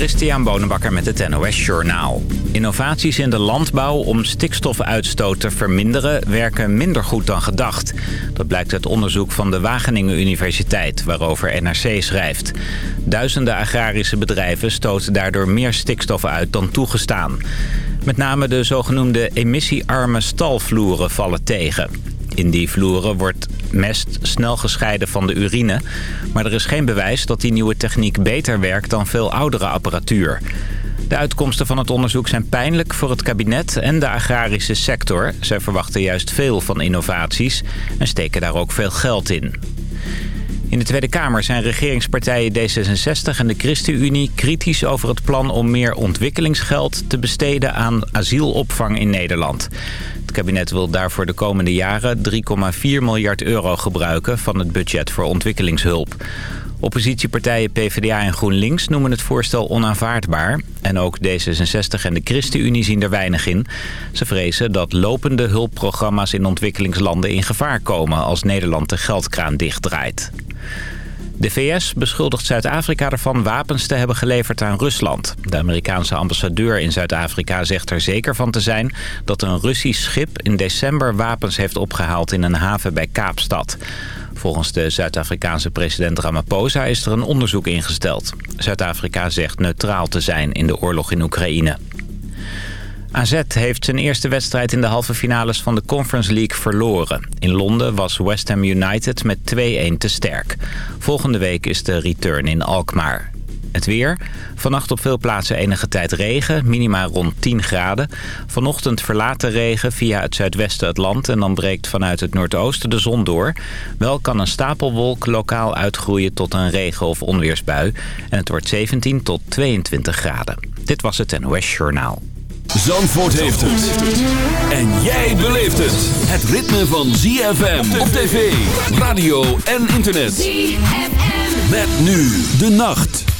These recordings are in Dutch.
Christian Bonenbakker met het NOS Journaal. Innovaties in de landbouw om stikstofuitstoot te verminderen werken minder goed dan gedacht. Dat blijkt uit onderzoek van de Wageningen Universiteit, waarover NRC schrijft. Duizenden agrarische bedrijven stoten daardoor meer stikstof uit dan toegestaan. Met name de zogenoemde emissiearme stalvloeren vallen tegen. In die vloeren wordt mest snel gescheiden van de urine. Maar er is geen bewijs dat die nieuwe techniek beter werkt dan veel oudere apparatuur. De uitkomsten van het onderzoek zijn pijnlijk voor het kabinet en de agrarische sector. Zij verwachten juist veel van innovaties en steken daar ook veel geld in. In de Tweede Kamer zijn regeringspartijen D66 en de ChristenUnie kritisch over het plan om meer ontwikkelingsgeld te besteden aan asielopvang in Nederland. Het kabinet wil daarvoor de komende jaren 3,4 miljard euro gebruiken van het budget voor ontwikkelingshulp. Oppositiepartijen PvdA en GroenLinks noemen het voorstel onaanvaardbaar. En ook D66 en de ChristenUnie zien er weinig in. Ze vrezen dat lopende hulpprogramma's in ontwikkelingslanden in gevaar komen... als Nederland de geldkraan dichtdraait. De VS beschuldigt Zuid-Afrika ervan wapens te hebben geleverd aan Rusland. De Amerikaanse ambassadeur in Zuid-Afrika zegt er zeker van te zijn... dat een Russisch schip in december wapens heeft opgehaald in een haven bij Kaapstad. Volgens de Zuid-Afrikaanse president Ramaphosa is er een onderzoek ingesteld. Zuid-Afrika zegt neutraal te zijn in de oorlog in Oekraïne. AZ heeft zijn eerste wedstrijd in de halve finales van de Conference League verloren. In Londen was West Ham United met 2-1 te sterk. Volgende week is de return in Alkmaar. Het weer. Vannacht op veel plaatsen enige tijd regen, minima rond 10 graden. Vanochtend verlaat de regen via het zuidwesten het land... en dan breekt vanuit het noordoosten de zon door. Wel kan een stapelwolk lokaal uitgroeien tot een regen- of onweersbui. En het wordt 17 tot 22 graden. Dit was het NOS Journaal. Zandvoort heeft het. En jij beleeft het. Het ritme van ZFM op tv, radio en internet. ZFM. Met nu de nacht.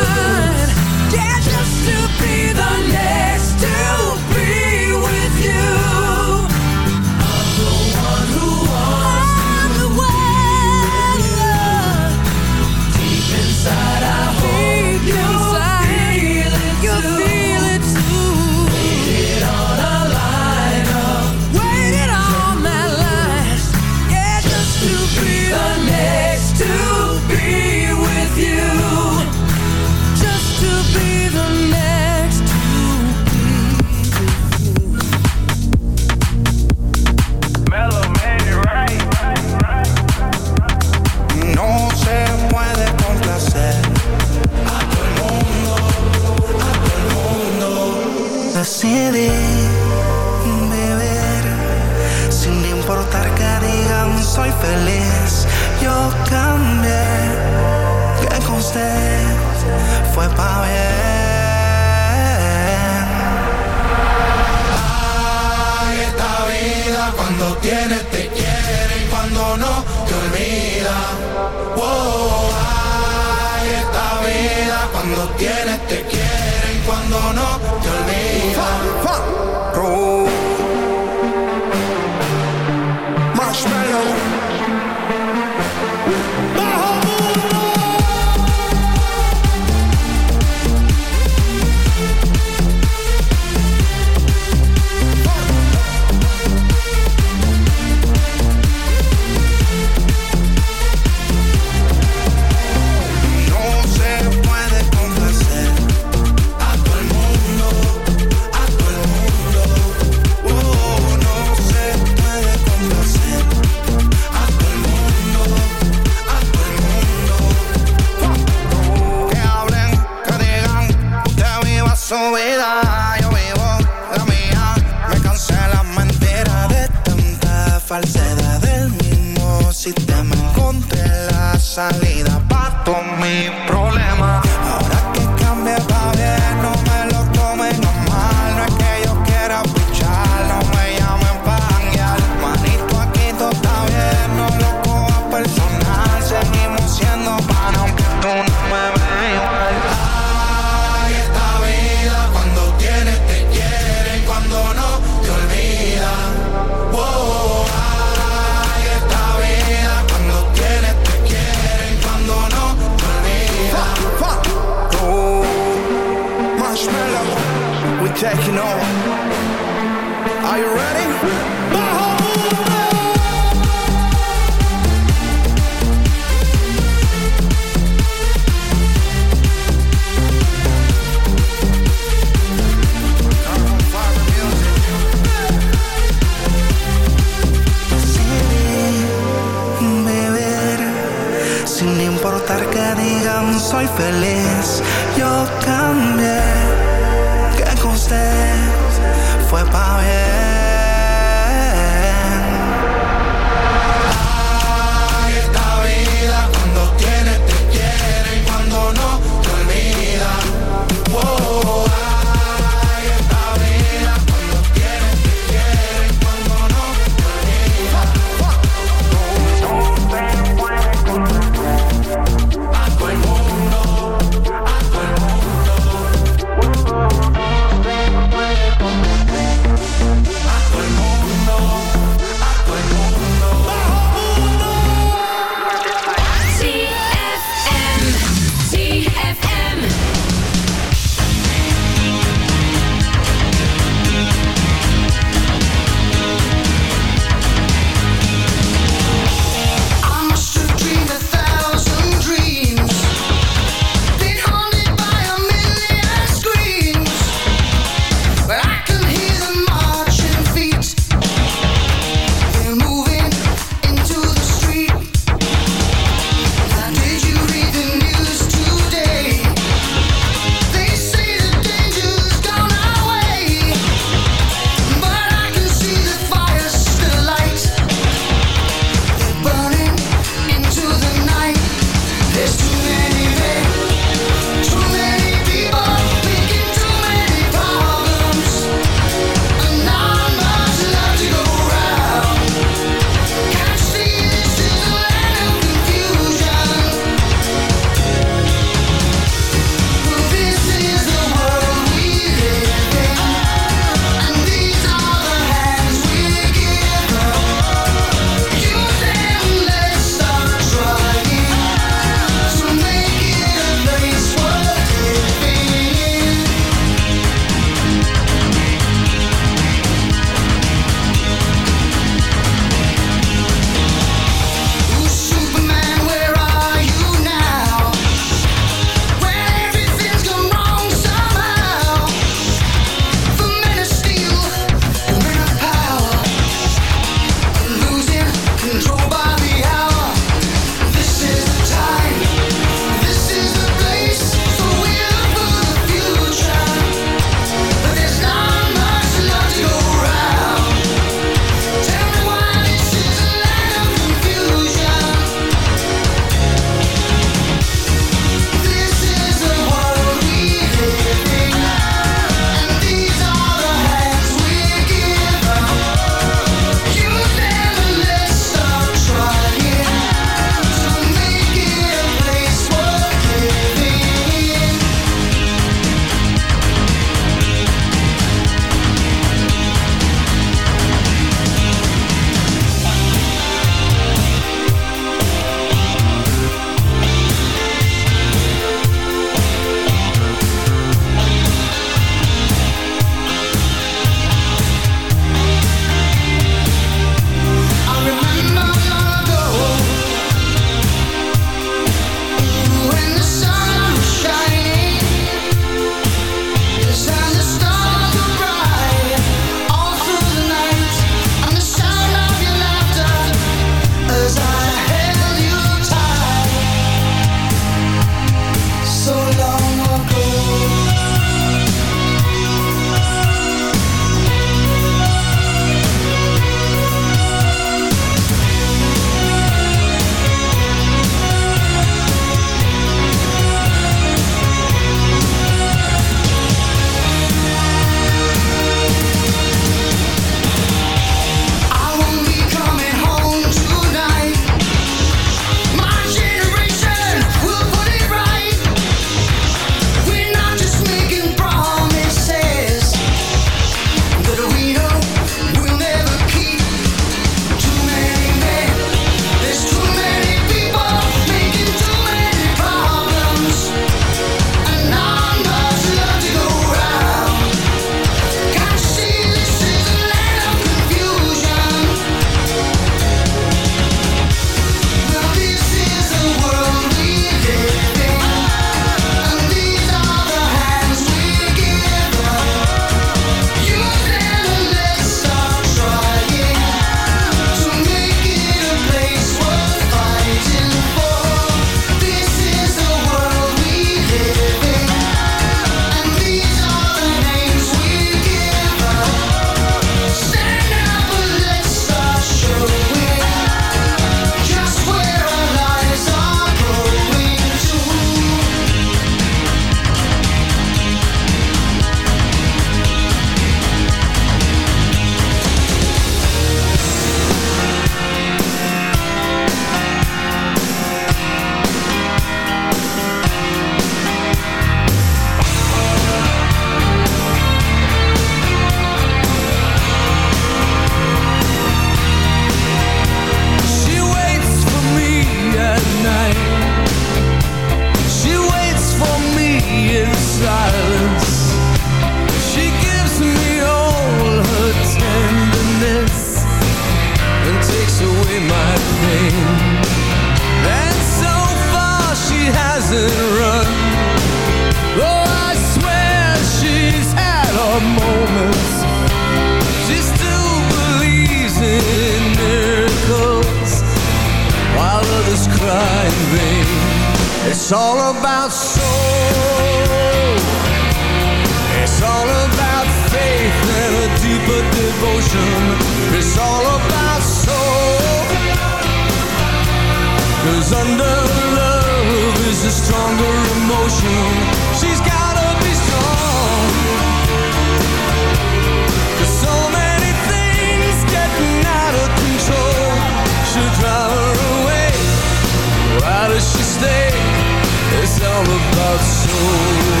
know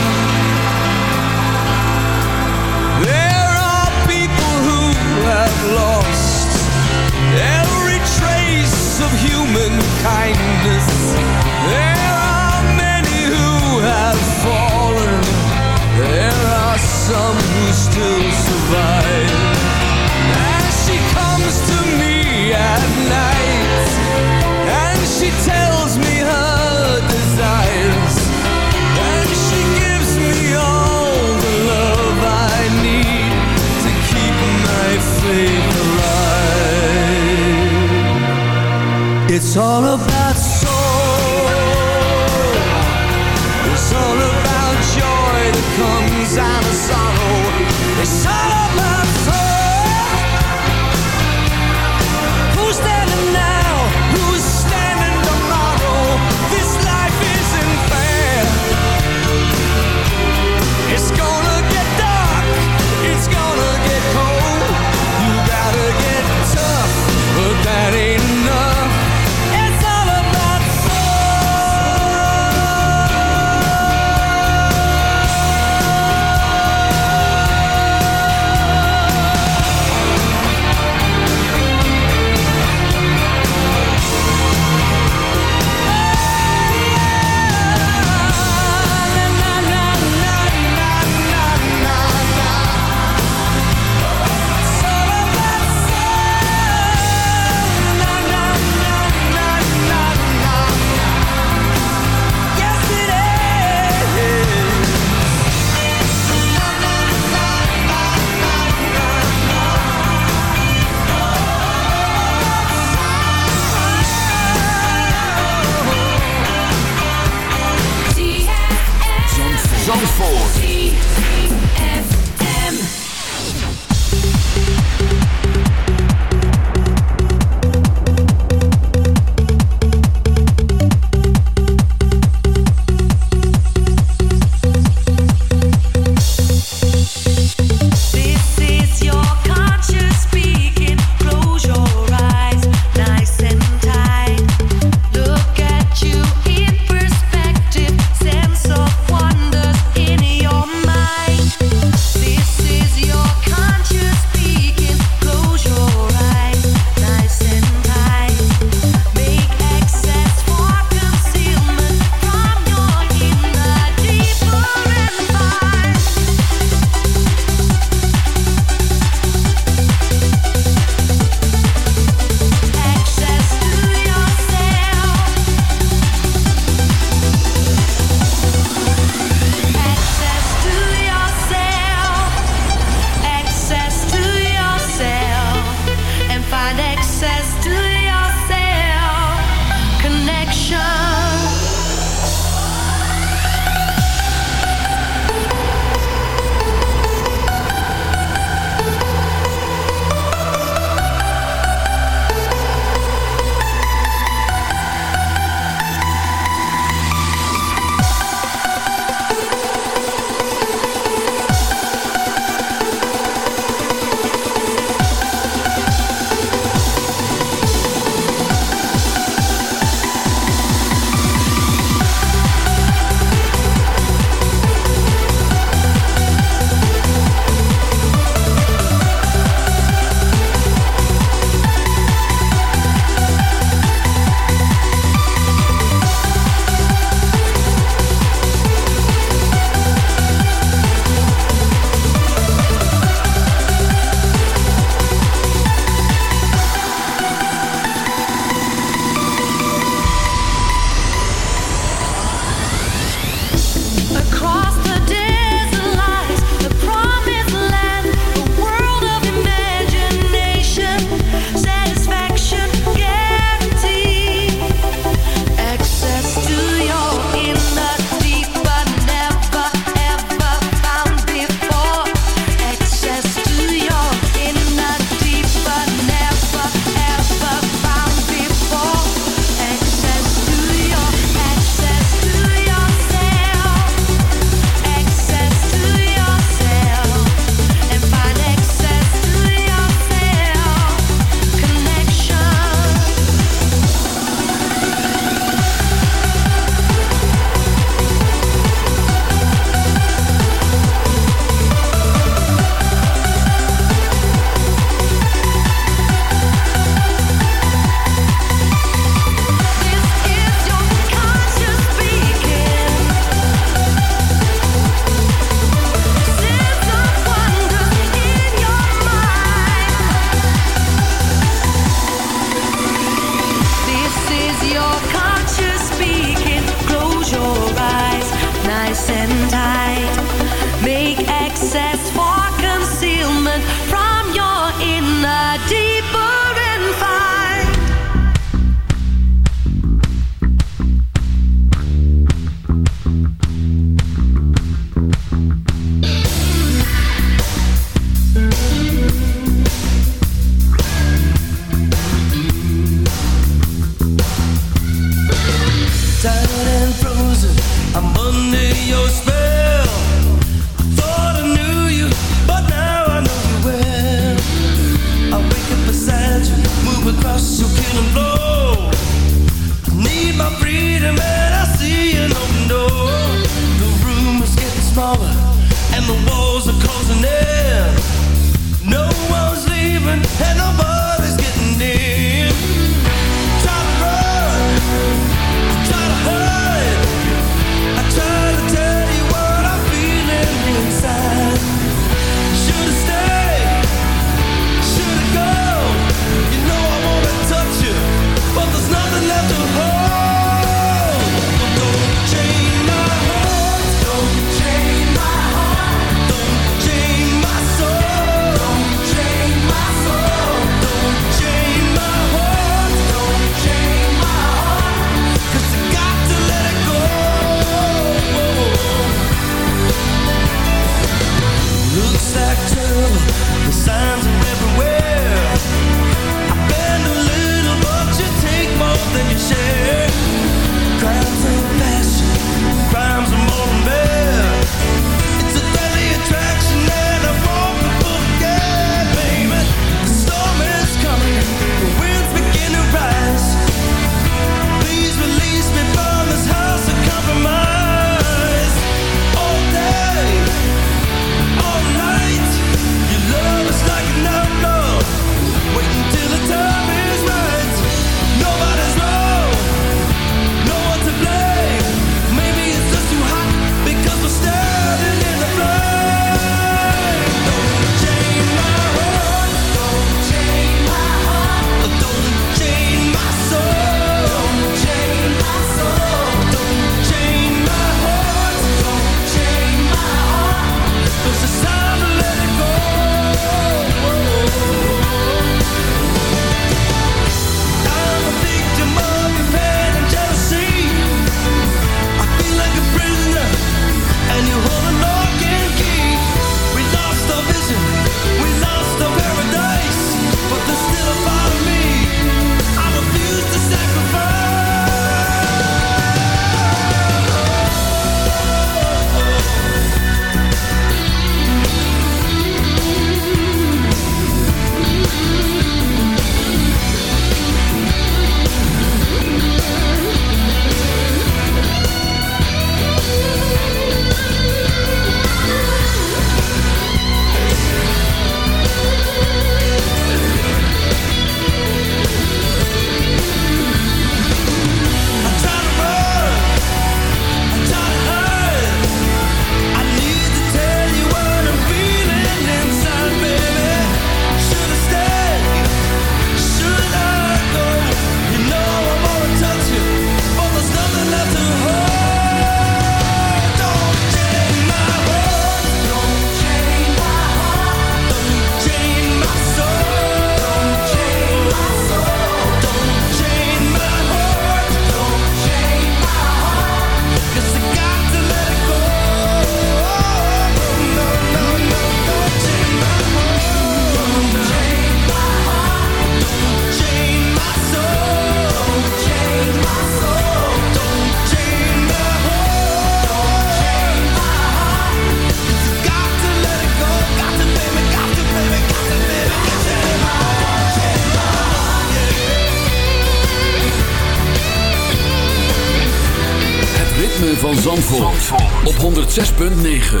106.9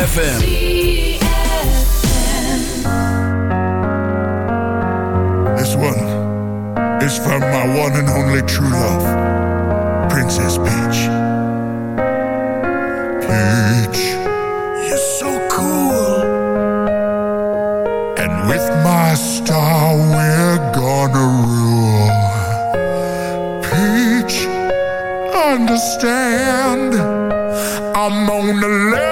FM. I'm on the left.